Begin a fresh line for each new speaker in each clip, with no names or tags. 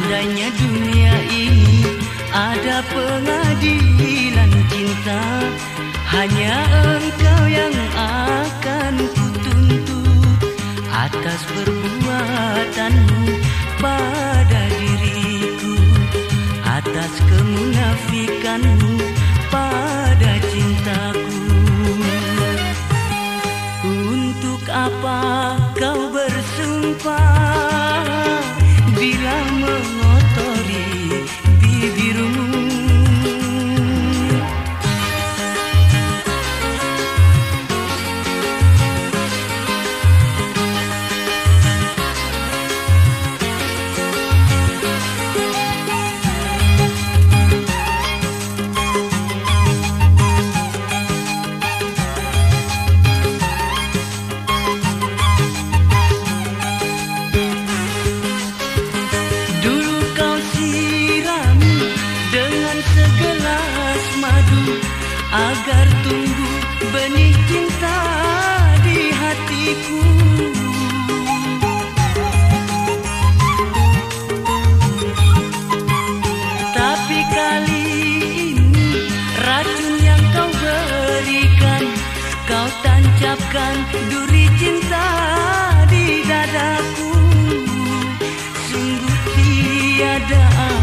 Kiranya dunia ini ada pengadilan cinta. Hanya engkau yang akan kutuntut Atas perbuatanmu pada diriku Atas kemunafikanmu. Duri cinta di dadaku. Sungguh tiada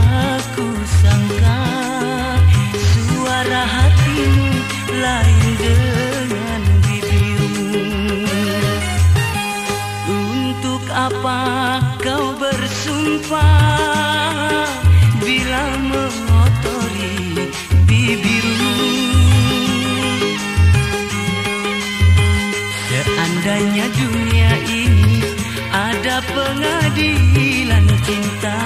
Seandainya dunia ini ada pengadilan cinta.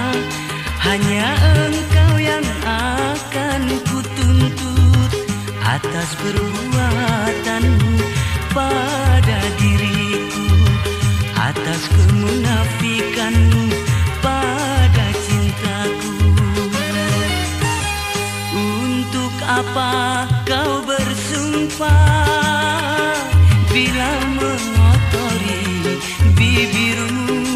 Hanya engkau yang akan kutuntut Atas perbuatanmu pada diriku Atas kemunafikanmu pada cintaku. Untuk apa kau bersumpah bibirmu Dulu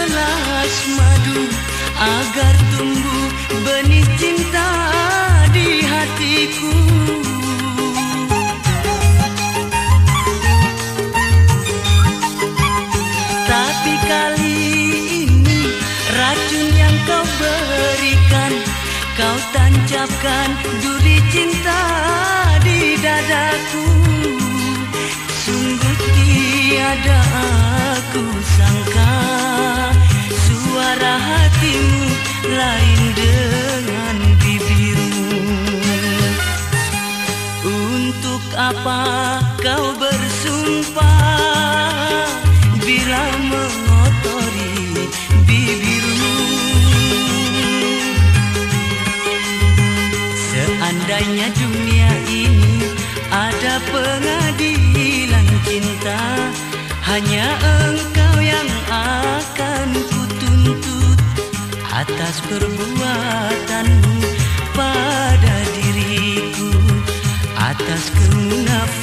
segelas madu Agar tumbuh benih cinta di hatiku. Tapi kali ini racun yang kau berikan Kau tancapkan duri cinta di dadaku. Sungguh tiada aku sangka kau bersumpah Bila mengotori bibirmu. Seandainya dunia ini ada pengadilan cinta Hanya engkau yang akan kutuntut Atas perbuatanmu pada diriku Atas kemunafikanmu